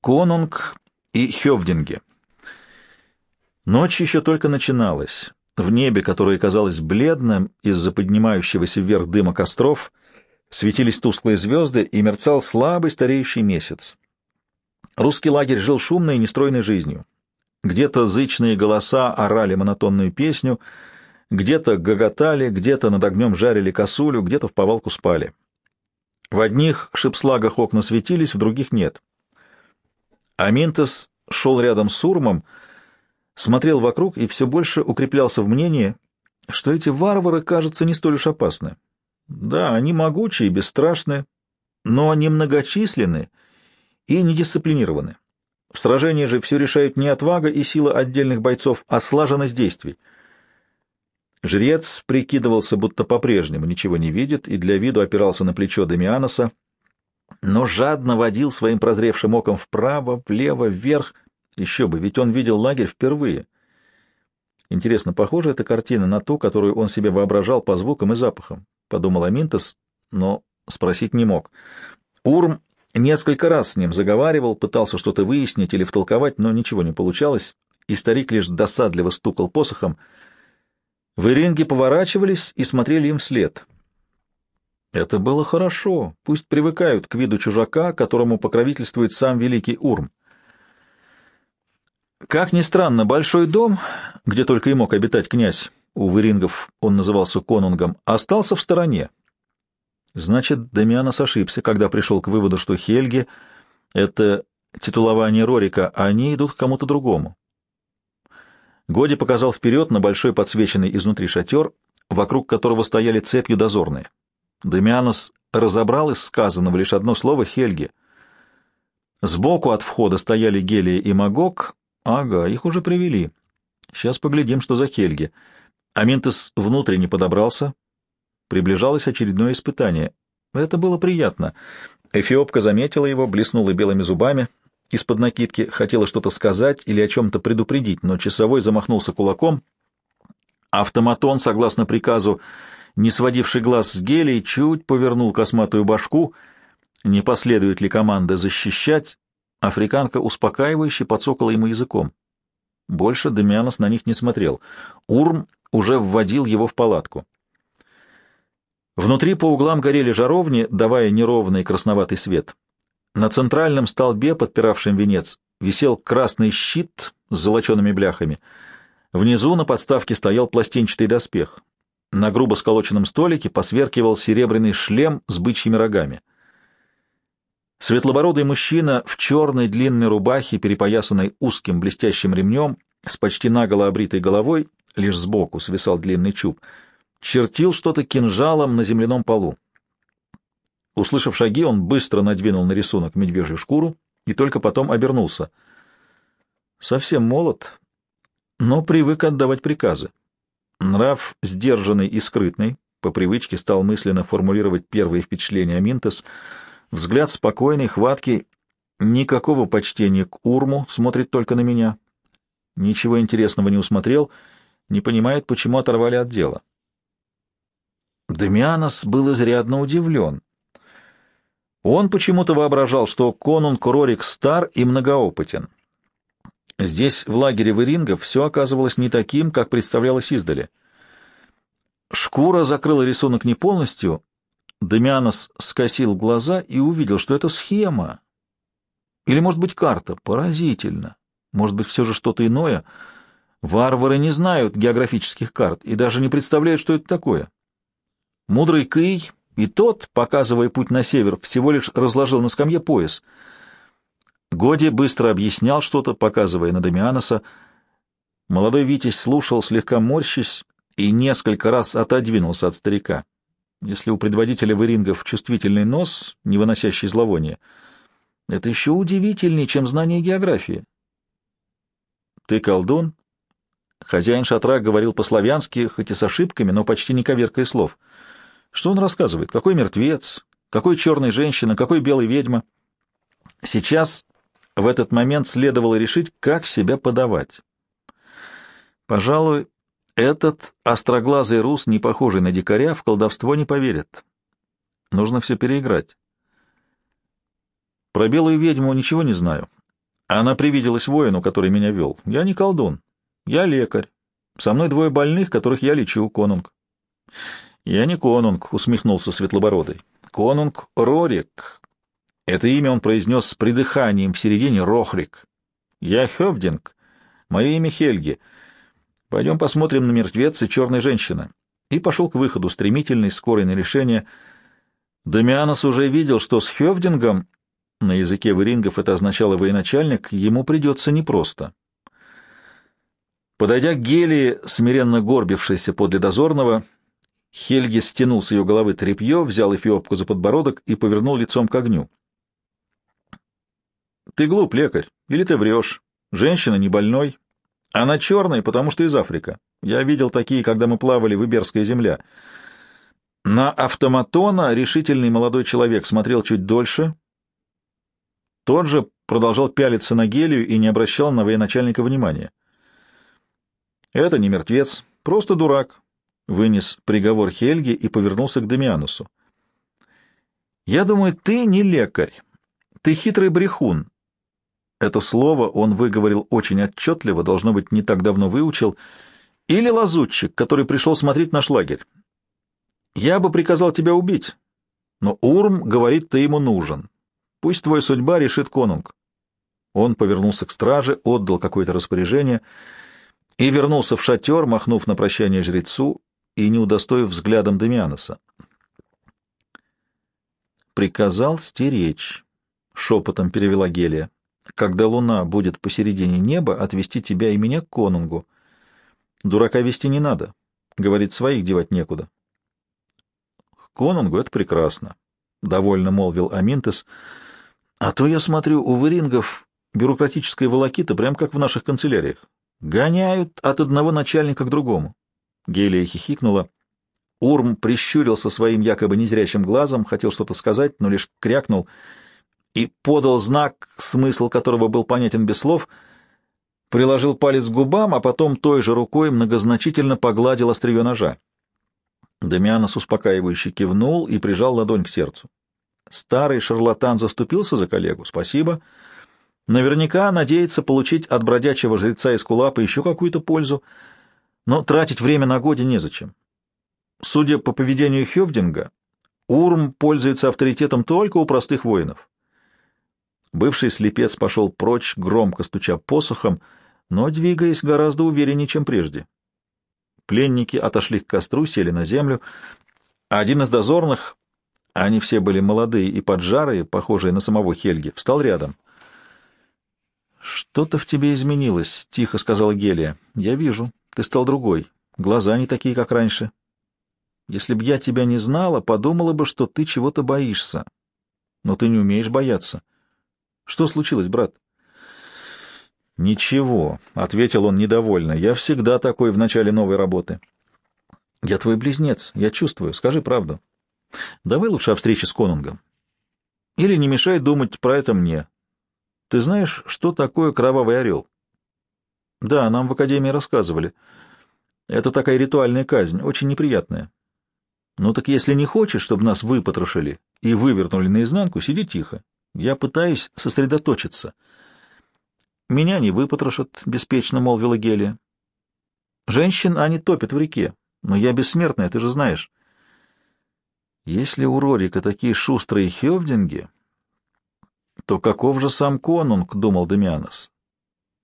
Конунг и Хевдинге. Ночь еще только начиналась. В небе, которое казалось бледным из-за поднимающегося вверх дыма костров, светились тусклые звезды и мерцал слабый стареющий месяц. Русский лагерь жил шумной и нестройной жизнью. Где-то зычные голоса орали монотонную песню, где-то гоготали, где-то над огнем жарили косулю, где-то в повалку спали. В одних шипслагах окна светились, в других нет. Аминтес шел рядом с Урмом, смотрел вокруг и все больше укреплялся в мнении, что эти варвары, кажется, не столь уж опасны. Да, они могучие и бесстрашны, но они многочисленны и недисциплинированы. В сражении же все решают не отвага и сила отдельных бойцов, а слаженность действий. Жрец прикидывался, будто по-прежнему ничего не видит, и для виду опирался на плечо Демианоса, но жадно водил своим прозревшим оком вправо, влево, вверх. Еще бы, ведь он видел лагерь впервые. Интересно, похожа эта картина на ту, которую он себе воображал по звукам и запахам, — подумал Аминтос, но спросить не мог. Урм несколько раз с ним заговаривал, пытался что-то выяснить или втолковать, но ничего не получалось, и старик лишь досадливо стукал посохом. В Иринге поворачивались и смотрели им вслед — это было хорошо, пусть привыкают к виду чужака, которому покровительствует сам великий Урм. Как ни странно, большой дом, где только и мог обитать князь, у Вырингов он назывался конунгом, остался в стороне. Значит, Дамианос ошибся, когда пришел к выводу, что Хельги — это титулование Рорика, а они идут к кому-то другому. Годи показал вперед на большой подсвеченный изнутри шатер, вокруг которого стояли цепью дозорные. Демианос разобрал из сказанного лишь одно слово «Хельги». Сбоку от входа стояли Гелия и Магок. Ага, их уже привели. Сейчас поглядим, что за Хельги. Аминтес внутренне подобрался. Приближалось очередное испытание. Это было приятно. Эфиопка заметила его, блеснула белыми зубами. Из-под накидки хотела что-то сказать или о чем-то предупредить, но часовой замахнулся кулаком. Автоматон, согласно приказу, не сводивший глаз с гелей, чуть повернул косматую башку. Не последует ли команда защищать? Африканка успокаивающе подсокала ему языком. Больше Демианос на них не смотрел. Урм уже вводил его в палатку. Внутри по углам горели жаровни, давая неровный красноватый свет. На центральном столбе, подпиравшем венец, висел красный щит с золочеными бляхами. Внизу на подставке стоял пластинчатый доспех. На грубо сколоченном столике посверкивал серебряный шлем с бычьими рогами. Светлобородый мужчина в черной длинной рубахе, перепоясанной узким блестящим ремнем, с почти наголо обритой головой, лишь сбоку свисал длинный чуб, чертил что-то кинжалом на земляном полу. Услышав шаги, он быстро надвинул на рисунок медвежью шкуру и только потом обернулся. Совсем молод, но привык отдавать приказы. Нрав сдержанный и скрытный, по привычке стал мысленно формулировать первые впечатления о Минтес. Взгляд спокойный, хваткий, никакого почтения к Урму, смотрит только на меня. Ничего интересного не усмотрел, не понимает, почему оторвали от дела. Демианос был изрядно удивлен. Он почему-то воображал, что конунг Рорик стар и многоопытен. Здесь, в лагере Верингов, все оказывалось не таким, как представлялось издали. Шкура закрыла рисунок не полностью. Демианос скосил глаза и увидел, что это схема. Или, может быть, карта. Поразительно. Может быть, все же что-то иное. Варвары не знают географических карт и даже не представляют, что это такое. Мудрый Кый и тот, показывая путь на север, всего лишь разложил на скамье пояс — Годи быстро объяснял что-то, показывая на Дамианоса. Молодой Витязь слушал, слегка морщись, и несколько раз отодвинулся от старика. Если у предводителя вырингов чувствительный нос, не выносящий зловония, это еще удивительнее, чем знание географии. «Ты колдун?» Хозяин шатра говорил по-славянски, хоть и с ошибками, но почти не коверкая слов. Что он рассказывает? Какой мертвец? Какой черная женщина? Какой белая ведьма? Сейчас в этот момент следовало решить, как себя подавать. Пожалуй, этот остроглазый рус, не похожий на дикаря, в колдовство не поверит. Нужно все переиграть. Про белую ведьму ничего не знаю. Она привиделась воину, который меня вел. Я не колдун. Я лекарь. Со мной двое больных, которых я лечу, конунг. Я не конунг, усмехнулся Светлобородый. Конунг Рорик. Это имя он произнес с придыханием в середине Рохрик. Я Хевдинг. Мое имя Хельги. Пойдем посмотрим на мертвеца черной женщины. И пошел к выходу, стремительный, скорый на решение. Дамианос уже видел, что с Хевдингом, на языке вырингов это означало военачальник, ему придется непросто. Подойдя к Гелии, смиренно горбившейся подле дозорного, Хельги стянул с ее головы тряпье, взял эфиопку за подбородок и повернул лицом к огню. — Ты глуп, лекарь, или ты врешь? Женщина не больной. Она черная, потому что из Африка. Я видел такие, когда мы плавали в Иберская земля. На автоматона решительный молодой человек смотрел чуть дольше. Тот же продолжал пялиться на гелию и не обращал на военачальника внимания. Это не мертвец, просто дурак, вынес приговор Хельги и повернулся к Демианусу. Я думаю, ты не лекарь. Ты хитрый брехун. Это слово он выговорил очень отчетливо, должно быть, не так давно выучил, или лазутчик, который пришел смотреть наш лагерь. Я бы приказал тебя убить, но Урм говорит, ты ему нужен. Пусть твоя судьба решит конунг. Он повернулся к страже, отдал какое-то распоряжение — и вернулся в шатер, махнув на прощание жрецу и не удостоив взглядом Демианоса. «Приказал стеречь», — шепотом перевела Гелия. «Когда луна будет посередине неба, отвести тебя и меня к конунгу. Дурака вести не надо. Говорит, своих девать некуда». «К конунгу это прекрасно», — довольно молвил Аминтес. «А то я смотрю, у вырингов бюрократическая волокита, прям как в наших канцеляриях. Гоняют от одного начальника к другому. Гелия хихикнула. Урм прищурился своим якобы незрячим глазом, хотел что-то сказать, но лишь крякнул и подал знак, смысл которого был понятен без слов, приложил палец к губам, а потом той же рукой многозначительно погладил острие ножа. Дамианос успокаивающе кивнул и прижал ладонь к сердцу. Старый шарлатан заступился за коллегу. «Спасибо». Наверняка надеется получить от бродячего жреца из кулапа еще какую-то пользу, но тратить время на годе незачем. Судя по поведению Хевдинга, Урм пользуется авторитетом только у простых воинов. Бывший слепец пошел прочь, громко стуча посохом, но двигаясь гораздо увереннее, чем прежде. Пленники отошли к костру, сели на землю. Один из дозорных, они все были молодые и поджарые, похожие на самого Хельги, встал рядом — «Что-то в тебе изменилось», — тихо сказала Гелия. «Я вижу. Ты стал другой. Глаза не такие, как раньше. Если б я тебя не знала, подумала бы, что ты чего-то боишься. Но ты не умеешь бояться. Что случилось, брат?» «Ничего», — ответил он недовольно. «Я всегда такой в начале новой работы». «Я твой близнец, я чувствую. Скажи правду. Давай лучше о встрече с Конунгом. Или не мешай думать про это мне. Ты знаешь, что такое кровавый орел? Да, нам в академии рассказывали. Это такая ритуальная казнь, очень неприятная. Ну так если не хочешь, чтобы нас выпотрошили и вывернули наизнанку, сиди тихо. Я пытаюсь сосредоточиться. Меня не выпотрошат, — беспечно молвила Гелия. Женщин они топят в реке, но я бессмертная, ты же знаешь. Если у Рорика такие шустрые хевдинги, то каков же сам конунг, — думал Демианос.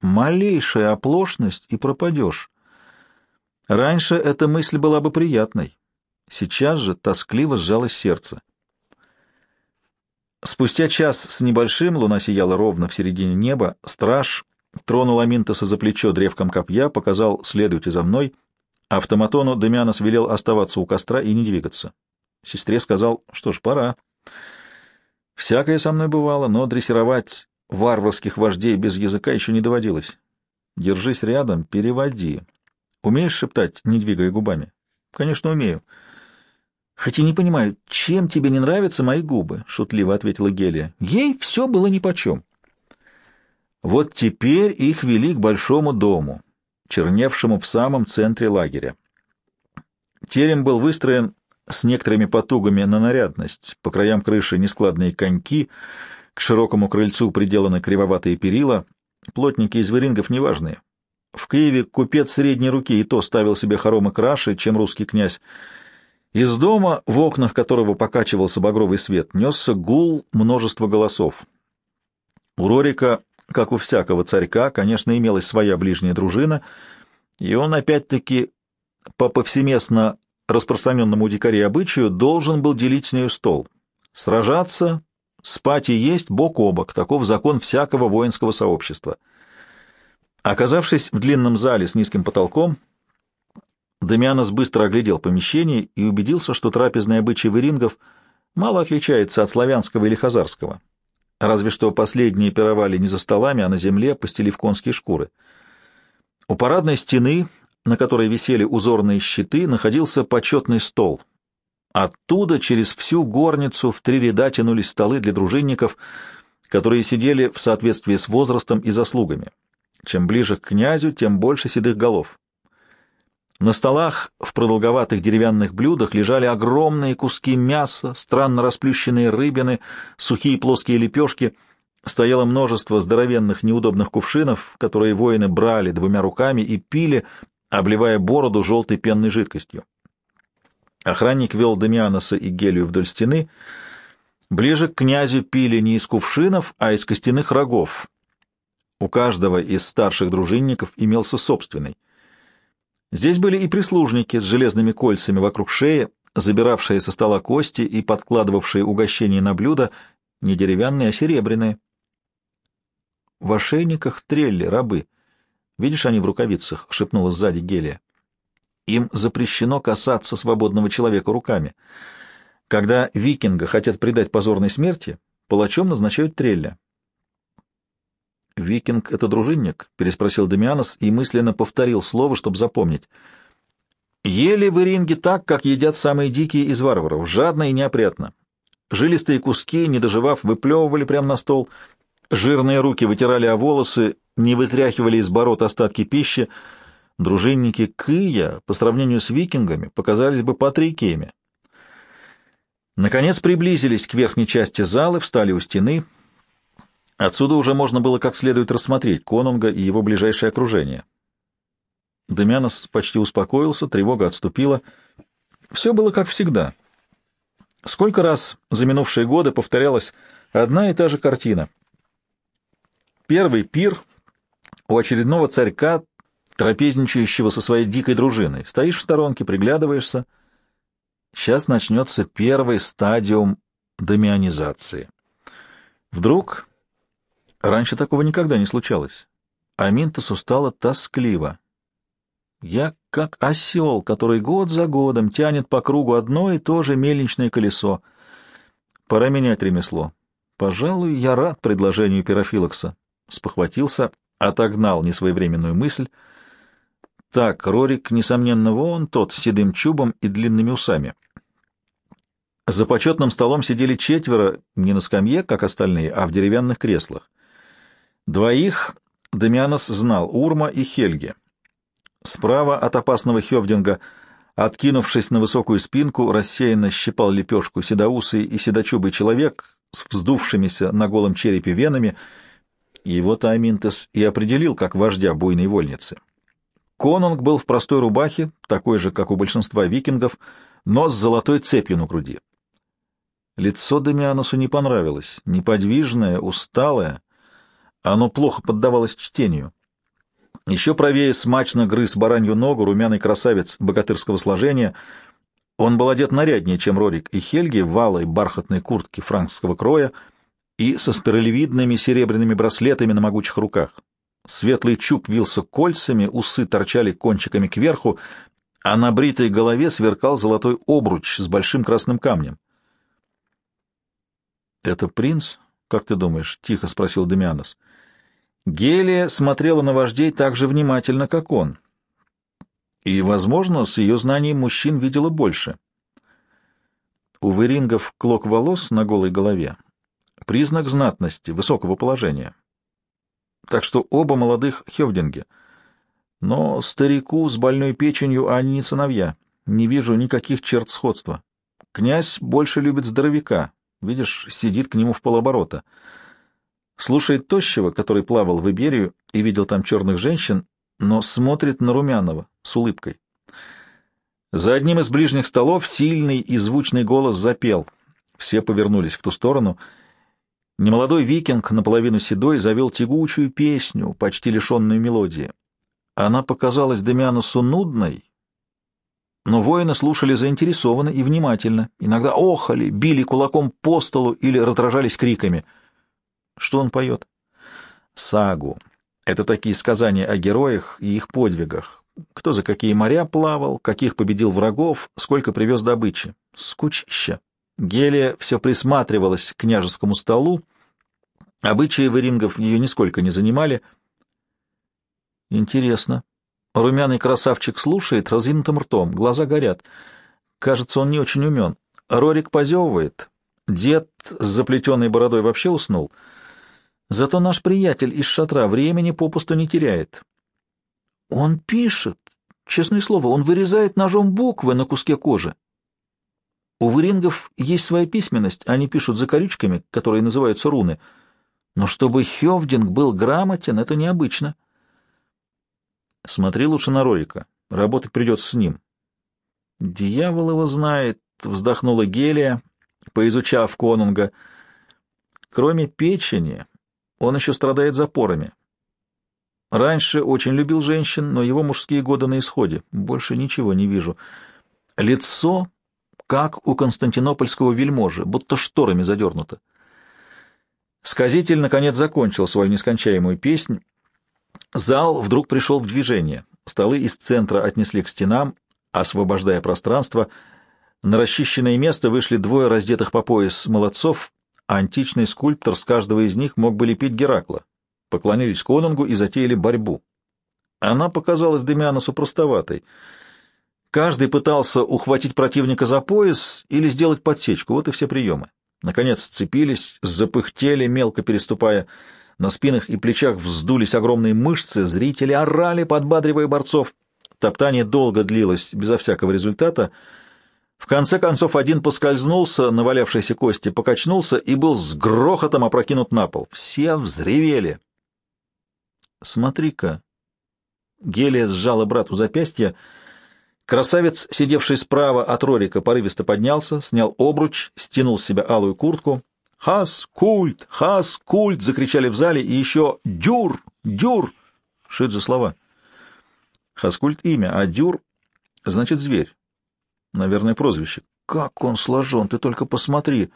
Малейшая оплошность — и пропадешь. Раньше эта мысль была бы приятной. Сейчас же тоскливо сжалось сердце. Спустя час с небольшим луна сияла ровно в середине неба. Страж тронул Аминтоса за плечо древком копья, показал «следуйте за мной». Автоматону Демианос велел оставаться у костра и не двигаться. Сестре сказал, что ж, пора. Всякое со мной бывало, но дрессировать варварских вождей без языка еще не доводилось. Держись рядом, переводи. Умеешь шептать, не двигая губами? Конечно, умею. Хоть и не понимаю, чем тебе не нравятся мои губы, шутливо ответила Гелия. Ей все было нипочем. Вот теперь их вели к большому дому, черневшему в самом центре лагеря. Терем был выстроен с некоторыми потугами на нарядность. По краям крыши нескладные коньки, к широкому крыльцу приделаны кривоватые перила, плотники из верингов неважные. В Киеве купец средней руки и то ставил себе хоромы краше, чем русский князь. Из дома, в окнах которого покачивался багровый свет, несся гул множества голосов. У Рорика, как у всякого царька, конечно, имелась своя ближняя дружина, и он опять-таки по повсеместно распространенному у дикарей обычаю должен был делить с нею стол. Сражаться, спать и есть бок о бок, таков закон всякого воинского сообщества — Оказавшись в длинном зале с низким потолком, Дамианос быстро оглядел помещение и убедился, что трапезный обычай верингов мало отличается от славянского или хазарского. Разве что последние пировали не за столами, а на земле, постелив конские шкуры. У парадной стены, на которой висели узорные щиты, находился почетный стол. Оттуда через всю горницу в три ряда тянулись столы для дружинников, которые сидели в соответствии с возрастом и заслугами. Чем ближе к князю, тем больше седых голов. На столах в продолговатых деревянных блюдах лежали огромные куски мяса, странно расплющенные рыбины, сухие плоские лепешки. Стояло множество здоровенных неудобных кувшинов, которые воины брали двумя руками и пили, обливая бороду желтой пенной жидкостью. Охранник вел Дамианоса и Гелию вдоль стены. Ближе к князю пили не из кувшинов, а из костяных рогов, у каждого из старших дружинников имелся собственный. Здесь были и прислужники с железными кольцами вокруг шеи, забиравшие со стола кости и подкладывавшие угощения на блюда, не деревянные, а серебряные. В ошейниках трелли, рабы. Видишь, они в рукавицах, — шепнула сзади Гелия. Им запрещено касаться свободного человека руками. Когда викинга хотят предать позорной смерти, палачом назначают трелля. «Викинг — это дружинник?» — переспросил Демианос и мысленно повторил слово, чтобы запомнить. «Ели в Иринге так, как едят самые дикие из варваров, жадно и неопрятно. Жилистые куски, не доживав, выплевывали прямо на стол, жирные руки вытирали о волосы, не вытряхивали из бород остатки пищи. Дружинники Кыя, по сравнению с викингами, показались бы патрикиями. Наконец приблизились к верхней части залы, встали у стены — Отсюда уже можно было как следует рассмотреть конунга и его ближайшее окружение. Демянос почти успокоился, тревога отступила. Все было как всегда. Сколько раз за минувшие годы повторялась одна и та же картина. Первый пир у очередного царька, трапезничающего со своей дикой дружиной. Стоишь в сторонке, приглядываешься. Сейчас начнется первый стадиум демионизации. Вдруг Раньше такого никогда не случалось. А Минтосу стало тоскливо. Я как осел, который год за годом тянет по кругу одно и то же мельничное колесо. Пора менять ремесло. Пожалуй, я рад предложению пирофилокса. Спохватился, отогнал несвоевременную мысль. Так, Рорик, несомненно, вон тот, с седым чубом и длинными усами. За почетным столом сидели четверо, не на скамье, как остальные, а в деревянных креслах. Двоих Демианос знал — Урма и Хельге. Справа от опасного Хевдинга, откинувшись на высокую спинку, рассеянно щипал лепешку седоусый и седочубый человек с вздувшимися на голом черепе венами. Его-то Аминтес и определил как вождя буйной вольницы. Конунг был в простой рубахе, такой же, как у большинства викингов, но с золотой цепью на груди. Лицо Демианосу не понравилось, неподвижное, усталое, оно плохо поддавалось чтению. Еще правее смачно грыз баранью ногу румяный красавец богатырского сложения. Он был одет наряднее, чем Рорик и Хельги, в валой бархатной куртке франкского кроя и со спиралевидными серебряными браслетами на могучих руках. Светлый чуб вился кольцами, усы торчали кончиками кверху, а на бритой голове сверкал золотой обруч с большим красным камнем. — Это принц? Как ты думаешь? — тихо спросил Демианос. — Гелия смотрела на вождей так же внимательно, как он. И, возможно, с ее знанием мужчин видела больше. У верингов клок волос на голой голове — признак знатности, высокого положения. Так что оба молодых хевдинги. Но старику с больной печенью они не сыновья. Не вижу никаких черт сходства. Князь больше любит здоровяка. Видишь, сидит к нему в полоборота — Слушает Тощего, который плавал в Иберию и видел там черных женщин, но смотрит на Румянова с улыбкой. За одним из ближних столов сильный и звучный голос запел. Все повернулись в ту сторону. Немолодой викинг, наполовину седой, завел тягучую песню, почти лишенную мелодии. Она показалась Демианусу нудной, но воины слушали заинтересованно и внимательно, иногда охали, били кулаком по столу или раздражались криками. Что он поет? Сагу. Это такие сказания о героях и их подвигах, кто за какие моря плавал, каких победил врагов, сколько привез добычи. Скучища. Гелия все присматривалась к княжескому столу. Обычаи варингов ее нисколько не занимали. Интересно. Румяный красавчик слушает разинутым ртом, глаза горят. Кажется, он не очень умен. Рорик позевывает. Дед с заплетенной бородой вообще уснул. Зато наш приятель из шатра времени попусту не теряет. Он пишет. Честное слово, он вырезает ножом буквы на куске кожи. У варингов есть своя письменность, они пишут закорючками, которые называются руны. Но чтобы Хевдинг был грамотен, это необычно. Смотри лучше на Рорика. Работать придется с ним. Дьявол его знает, вздохнула Гелия, поизучав конунга. Кроме печени, он еще страдает запорами. Раньше очень любил женщин, но его мужские годы на исходе. Больше ничего не вижу. Лицо, как у константинопольского вельможи, будто шторами задернуто. Сказитель, наконец, закончил свою нескончаемую песнь. Зал вдруг пришел в движение. Столы из центра отнесли к стенам, освобождая пространство. На расчищенное место вышли двое раздетых по пояс молодцов, античный скульптор с каждого из них мог бы лепить Геракла поклонились конунгу и затеяли борьбу. Она показалась Демианосу простоватой. Каждый пытался ухватить противника за пояс или сделать подсечку, вот и все приемы. Наконец сцепились, запыхтели, мелко переступая. На спинах и плечах вздулись огромные мышцы, зрители орали, подбадривая борцов. Топтание долго длилось, безо всякого результата. В конце концов один поскользнулся, навалявшейся кости покачнулся и был с грохотом опрокинут на пол. Все взревели. Смотри-ка. Гелия сжала брату запястье. Красавец, сидевший справа от Рорика, порывисто поднялся, снял обруч, стянул с себя алую куртку. «Хас! Культ! Хас! Культ!» — закричали в зале, и еще «Дюр! Дюр!» Шит же слова. Хаскульт — имя, а Дюр — значит зверь. Наверное, прозвище. Как он сложен, ты только посмотри.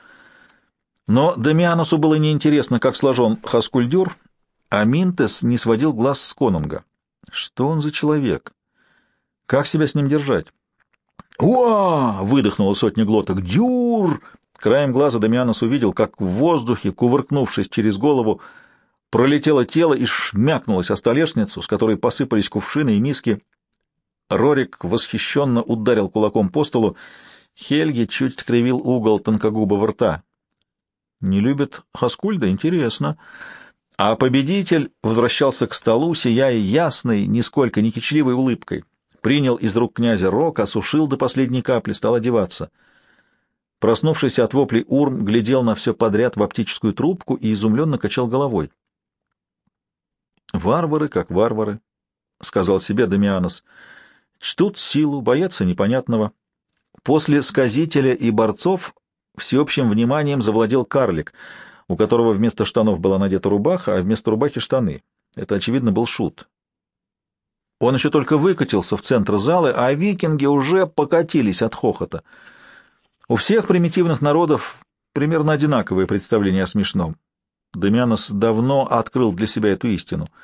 Но Дамианосу было неинтересно, как сложен Хаскульдюр, а Минтес не сводил глаз с конунга. Что он за человек? Как себя с ним держать? «Уа!» — выдохнула сотня глоток. «Дюр!» Краем глаза Дамианос увидел, как в воздухе, кувыркнувшись через голову, пролетело тело и шмякнулось о столешницу, с которой посыпались кувшины и миски. Рорик восхищенно ударил кулаком по столу. Хельги чуть кривил угол тонкогубого рта. «Не любит Хаскульда? Интересно». А победитель возвращался к столу, сияя ясной, нисколько не кичливой улыбкой. Принял из рук князя рог, осушил до последней капли, стал одеваться. Проснувшийся от воплей Урм глядел на все подряд в оптическую трубку и изумленно качал головой. «Варвары как варвары», — сказал себе Дамианос. «Чтут силу, боятся непонятного». После сказителя и борцов всеобщим вниманием завладел карлик — у которого вместо штанов была надета рубаха, а вместо рубахи штаны. Это, очевидно, был шут. Он еще только выкатился в центр зала, а викинги уже покатились от хохота. У всех примитивных народов примерно одинаковое представление о смешном. Демианос давно открыл для себя эту истину —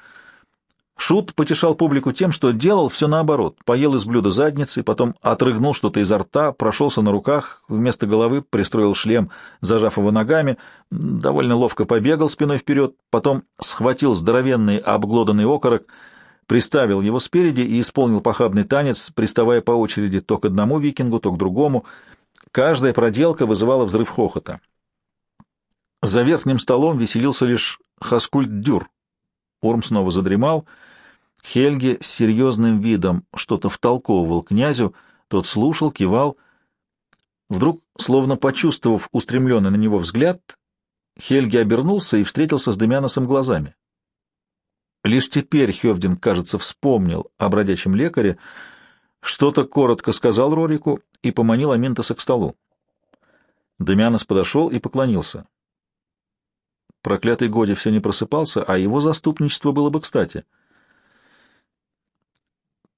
Шут потешал публику тем, что делал все наоборот. Поел из блюда задницы, потом отрыгнул что-то изо рта, прошелся на руках, вместо головы пристроил шлем, зажав его ногами, довольно ловко побегал спиной вперед, потом схватил здоровенный обглоданный окорок, приставил его спереди и исполнил похабный танец, приставая по очереди то к одному викингу, то к другому. Каждая проделка вызывала взрыв хохота. За верхним столом веселился лишь Хаскульт Дюр. Орм снова задремал — Хельги с серьезным видом что-то втолковывал князю, тот слушал, кивал. Вдруг, словно почувствовав устремленный на него взгляд, Хельги обернулся и встретился с Демианосом глазами. Лишь теперь Хевдин, кажется, вспомнил о бродячем лекаре, что-то коротко сказал Рорику и поманил Аминтоса к столу. Демианос подошел и поклонился. Проклятый Годи все не просыпался, а его заступничество было бы кстати.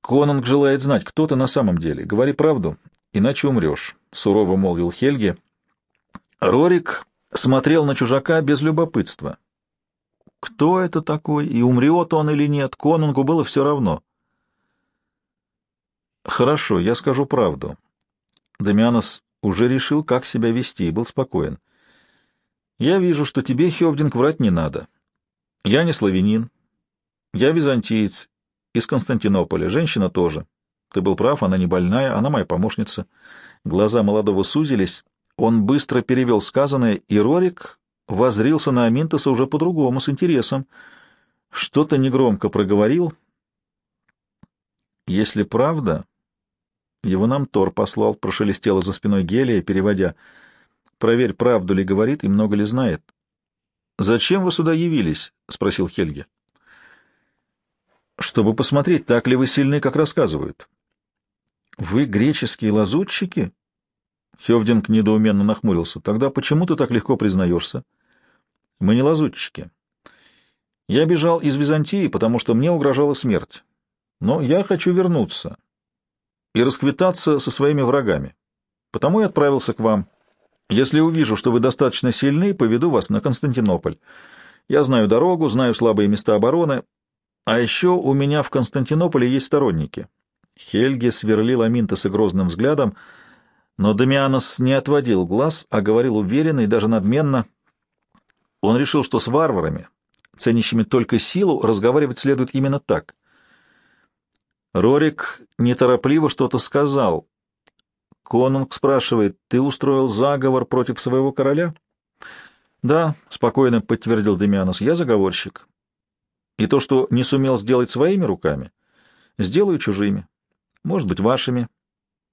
«Конунг желает знать, кто ты на самом деле. Говори правду, иначе умрешь», — сурово молвил Хельги. Рорик смотрел на чужака без любопытства. Кто это такой, и умрет он или нет, конунгу было все равно. «Хорошо, я скажу правду». Дамианос уже решил, как себя вести, и был спокоен. «Я вижу, что тебе, Хевдинг, врать не надо. Я не славянин. Я византиец из Константинополя, женщина тоже. Ты был прав, она не больная, она моя помощница». Глаза молодого сузились, он быстро перевел сказанное, и Рорик возрился на Аминтоса уже по-другому, с интересом. Что-то негромко проговорил. «Если правда...» Его нам Тор послал, прошелестело за спиной Гелия, переводя. «Проверь, правду ли говорит и много ли знает». «Зачем вы сюда явились?» — спросил Хельге. «Чтобы посмотреть, так ли вы сильны, как рассказывают». «Вы греческие лазутчики?» Севдинг недоуменно нахмурился. «Тогда почему ты так легко признаешься?» «Мы не лазутчики. Я бежал из Византии, потому что мне угрожала смерть. Но я хочу вернуться и расквитаться со своими врагами. Потому и отправился к вам. Если увижу, что вы достаточно сильны, поведу вас на Константинополь. Я знаю дорогу, знаю слабые места обороны, а еще у меня в Константинополе есть сторонники». Хельги сверлил Аминтеса грозным взглядом — но Дамианос не отводил глаз, а говорил уверенно и даже надменно. Он решил, что с варварами, ценящими только силу, разговаривать следует именно так. Рорик неторопливо что-то сказал. Конунг спрашивает, «Ты устроил заговор против своего короля?» «Да», — спокойно подтвердил Демианос, — «я заговорщик. И то, что не сумел сделать своими руками, сделаю чужими, может быть, вашими,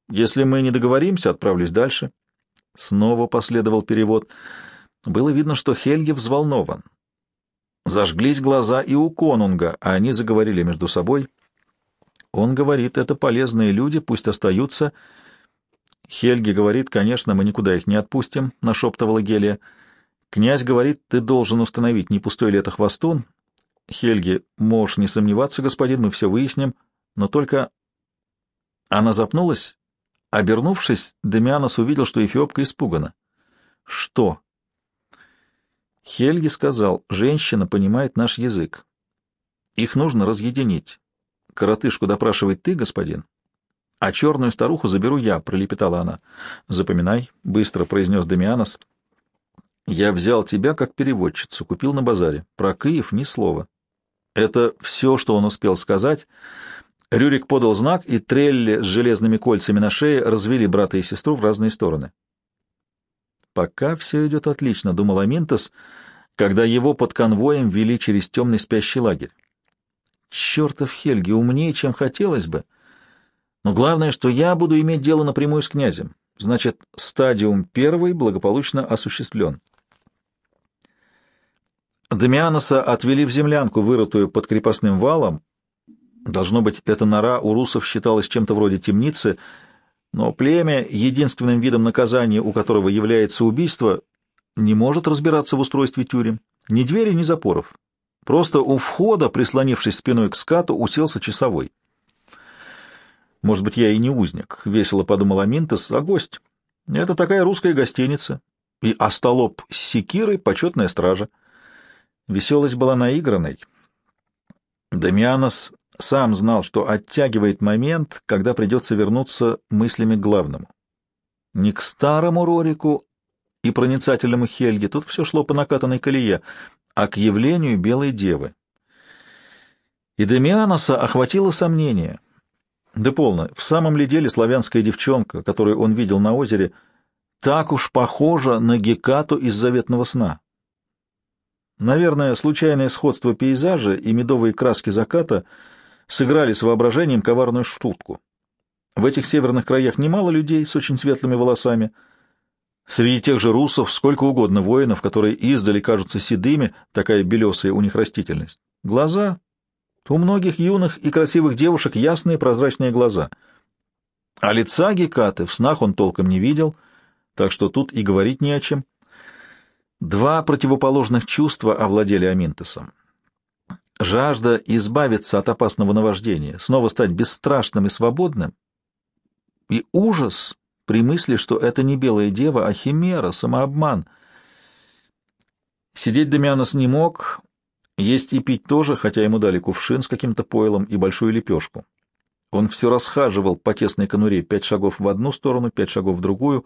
если мы не договоримся, отправлюсь дальше. Снова последовал перевод. Было видно, что Хельги взволнован. Зажглись глаза и у конунга, а они заговорили между собой. Он говорит, это полезные люди, пусть остаются. Хельги говорит, конечно, мы никуда их не отпустим, — нашептывала Гелия. Князь говорит, ты должен установить, не пустой ли это хвостун. Хельги, можешь не сомневаться, господин, мы все выясним, но только... Она запнулась Обернувшись, Демианос увидел, что Эфиопка испугана. «Что?» Хельги сказал, «Женщина понимает наш язык. Их нужно разъединить. Коротышку допрашивает ты, господин, а черную старуху заберу я», — пролепетала она. «Запоминай», — быстро произнес Демианос. «Я взял тебя как переводчицу, купил на базаре. Про Киев ни слова». Это все, что он успел сказать, — Рюрик подал знак, и Трелли с железными кольцами на шее развели брата и сестру в разные стороны. «Пока все идет отлично», — думал Аминтос, когда его под конвоем вели через темный спящий лагерь. «Чертов Хельги, умнее, чем хотелось бы. Но главное, что я буду иметь дело напрямую с князем. Значит, стадиум первый благополучно осуществлен». Дамианоса отвели в землянку, вырытую под крепостным валом, Должно быть, эта нора у русов считалась чем-то вроде темницы, но племя, единственным видом наказания, у которого является убийство, не может разбираться в устройстве тюрем. Ни двери, ни запоров. Просто у входа, прислонившись спиной к скату, уселся часовой. «Может быть, я и не узник», — весело подумал Аминтес, — «а гость. Это такая русская гостиница. И остолоп с секирой — почетная стража». Веселость была наигранной. Дамианос сам знал, что оттягивает момент, когда придется вернуться мыслями к главному. Не к старому Рорику и проницательному Хельге, тут все шло по накатанной колее, а к явлению Белой Девы. И Демианоса охватило сомнение. Да полно, в самом ли деле славянская девчонка, которую он видел на озере, так уж похожа на Гекату из заветного сна? Наверное, случайное сходство пейзажа и медовые краски заката — сыграли с воображением коварную штутку. В этих северных краях немало людей с очень светлыми волосами, Среди тех же русов сколько угодно воинов, которые издали кажутся седыми, такая белесая у них растительность. Глаза. У многих юных и красивых девушек ясные прозрачные глаза. А лица Гекаты в снах он толком не видел, так что тут и говорить не о чем. Два противоположных чувства овладели Аминтесом. Жажда избавиться от опасного наваждения, снова стать бесстрашным и свободным, и ужас при мысли, что это не белая дева, а химера, самообман. Сидеть Дамианос не мог, есть и пить тоже, хотя ему дали кувшин с каким-то пойлом и большую лепешку. Он все расхаживал по тесной конуре пять шагов в одну сторону, пять шагов в другую.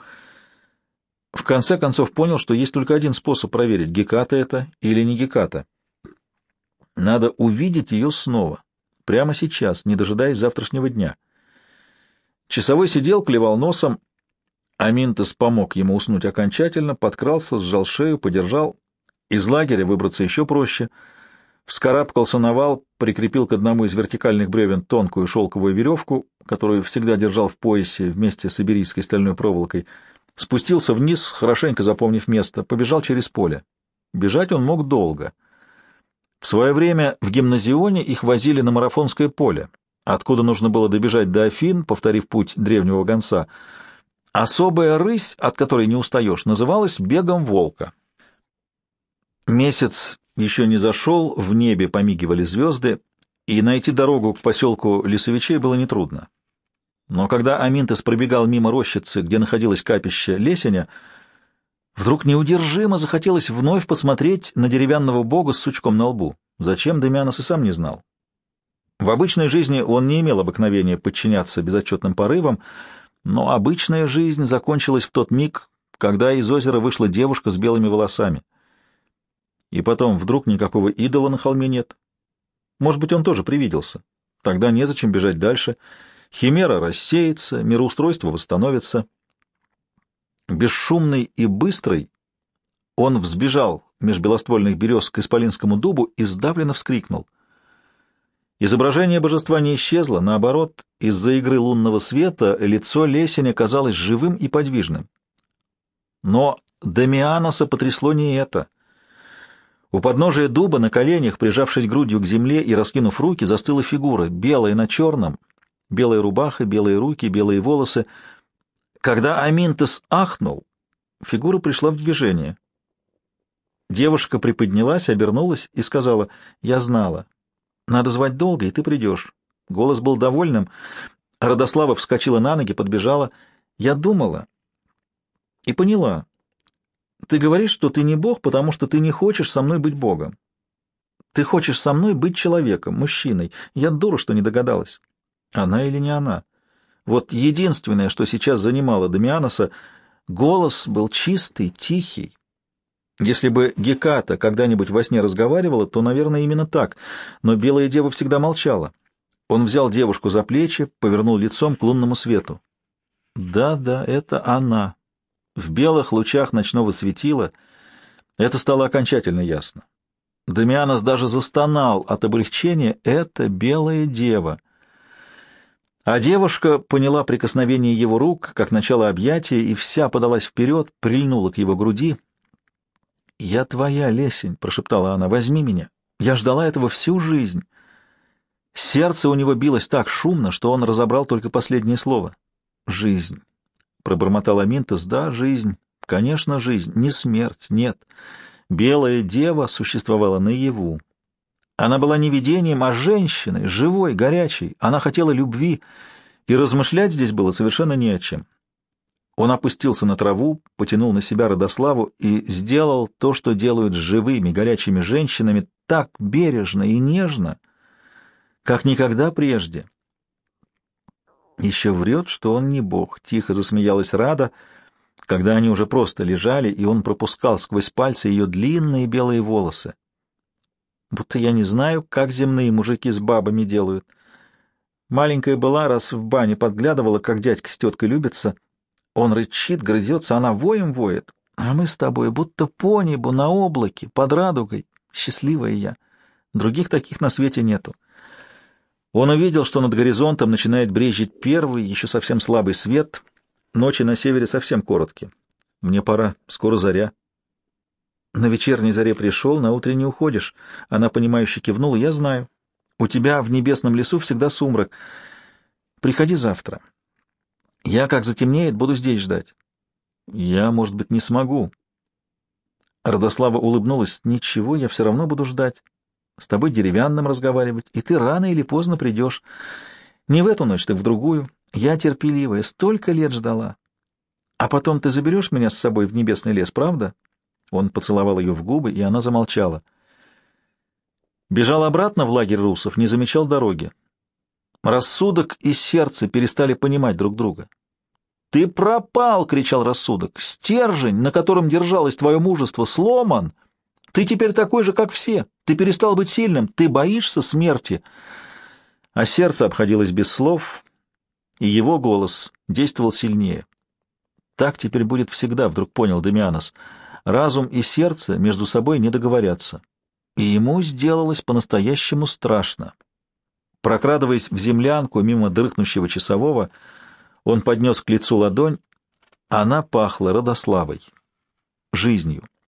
В конце концов понял, что есть только один способ проверить, геката это или не геката. Надо увидеть ее снова, прямо сейчас, не дожидаясь завтрашнего дня. Часовой сидел, клевал носом. Аминтес помог ему уснуть окончательно, подкрался, сжал шею, подержал. Из лагеря выбраться еще проще. Вскарабкался на вал, прикрепил к одному из вертикальных бревен тонкую шелковую веревку, которую всегда держал в поясе вместе с иберийской стальной проволокой. Спустился вниз, хорошенько запомнив место, побежал через поле. Бежать он мог долго. В свое время в гимназионе их возили на марафонское поле, откуда нужно было добежать до Афин, повторив путь древнего гонца. Особая рысь, от которой не устаешь, называлась бегом волка. Месяц еще не зашел, в небе помигивали звезды, и найти дорогу к поселку Лесовичей было нетрудно. Но когда Аминтес пробегал мимо рощицы, где находилось капище Лесеня, вдруг неудержимо захотелось вновь посмотреть на деревянного бога с сучком на лбу. Зачем Демианос и сам не знал. В обычной жизни он не имел обыкновения подчиняться безотчетным порывам, но обычная жизнь закончилась в тот миг, когда из озера вышла девушка с белыми волосами. И потом вдруг никакого идола на холме нет. Может быть, он тоже привиделся. Тогда незачем бежать дальше. Химера рассеется, мироустройство восстановится. Бесшумный и быстрый он взбежал меж белоствольных берез к исполинскому дубу и сдавленно вскрикнул — Изображение божества не исчезло, наоборот, из-за игры лунного света лицо Лесеня казалось живым и подвижным. Но Дамианоса потрясло не это. У подножия дуба на коленях, прижавшись грудью к земле и раскинув руки, застыла фигура, белая на черном, белая рубаха, белые руки, белые волосы. Когда Аминтес ахнул, фигура пришла в движение. Девушка приподнялась, обернулась и сказала, «Я знала, надо звать долго, и ты придешь. Голос был довольным. Родослава вскочила на ноги, подбежала. Я думала и поняла. Ты говоришь, что ты не бог, потому что ты не хочешь со мной быть богом. Ты хочешь со мной быть человеком, мужчиной. Я дура, что не догадалась. Она или не она? Вот единственное, что сейчас занимало Дамианоса, голос был чистый, тихий, если бы Геката когда-нибудь во сне разговаривала, то, наверное, именно так, но белая дева всегда молчала. Он взял девушку за плечи, повернул лицом к лунному свету. Да-да, это она. В белых лучах ночного светила это стало окончательно ясно. Дамианос даже застонал от облегчения. Это белая дева. А девушка поняла прикосновение его рук, как начало объятия, и вся подалась вперед, прильнула к его груди — «Я твоя, Лесень», — прошептала она, — «возьми меня. Я ждала этого всю жизнь». Сердце у него билось так шумно, что он разобрал только последнее слово. «Жизнь», — пробормотал Аминтес, — «да, жизнь, конечно, жизнь, не смерть, нет. Белая дева существовала наяву. Она была не видением, а женщиной, живой, горячей. Она хотела любви, и размышлять здесь было совершенно не о чем. Он опустился на траву, потянул на себя Родославу и сделал то, что делают с живыми, горячими женщинами, так бережно и нежно, как никогда прежде. Еще врет, что он не бог, — тихо засмеялась Рада, когда они уже просто лежали, и он пропускал сквозь пальцы ее длинные белые волосы. Будто я не знаю, как земные мужики с бабами делают. Маленькая была, раз в бане подглядывала, как дядька с теткой любится — он рычит, грызется, она воем воет. А мы с тобой будто по небу, на облаке, под радугой. Счастливая я. Других таких на свете нету. Он увидел, что над горизонтом начинает брезжить первый, еще совсем слабый свет. Ночи на севере совсем короткие. Мне пора, скоро заря. На вечерней заре пришел, на утренней уходишь. Она, понимающе кивнула. Я знаю. У тебя в небесном лесу всегда сумрак. Приходи завтра. Я, как затемнеет, буду здесь ждать. Я, может быть, не смогу. Родослава улыбнулась. Ничего, я все равно буду ждать. С тобой деревянным разговаривать, и ты рано или поздно придешь. Не в эту ночь, так в другую. Я терпеливая, столько лет ждала. А потом ты заберешь меня с собой в небесный лес, правда? Он поцеловал ее в губы, и она замолчала. Бежал обратно в лагерь русов, не замечал дороги. Рассудок и сердце перестали понимать друг друга. «Ты пропал!» — кричал рассудок. «Стержень, на котором держалось твое мужество, сломан! Ты теперь такой же, как все! Ты перестал быть сильным! Ты боишься смерти!» А сердце обходилось без слов, и его голос действовал сильнее. «Так теперь будет всегда», — вдруг понял Демианос. «Разум и сердце между собой не договорятся». И ему сделалось по-настоящему страшно. Прокрадываясь в землянку мимо дрыхнущего часового, он поднес к лицу ладонь, она пахла Родославой, жизнью.